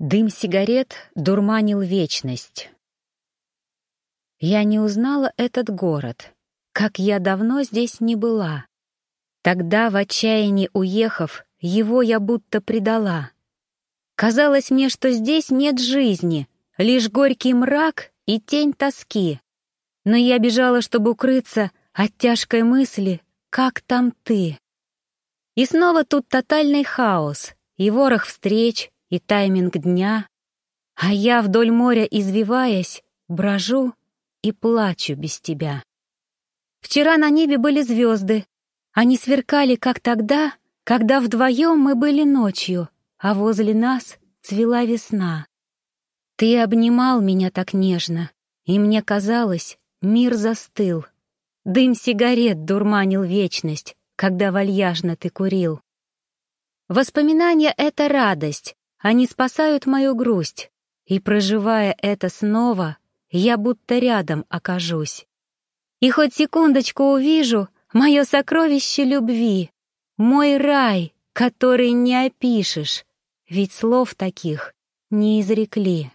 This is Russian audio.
Дым сигарет дурманил вечность. Я не узнала этот город, как я давно здесь не была. Тогда, в отчаянии уехав, его я будто предала. Казалось мне, что здесь нет жизни, лишь горький мрак и тень тоски. Но я бежала, чтобы укрыться от тяжкой мысли, как там ты. И снова тут тотальный хаос, и ворох встреч, и тайминг дня, а я вдоль моря извиваясь, брожу и плачу без тебя. Вчера на небе были звезды, они сверкали, как тогда, когда вдвоем мы были ночью, а возле нас цвела весна. Ты обнимал меня так нежно, и мне казалось, мир застыл. Дым сигарет дурманил вечность, когда вальяжно ты курил. Воспоминания — это радость, они спасают мою грусть, и, проживая это снова, я будто рядом окажусь. И хоть секундочку увижу мое сокровище любви, мой рай, который не опишешь, ведь слов таких не изрекли.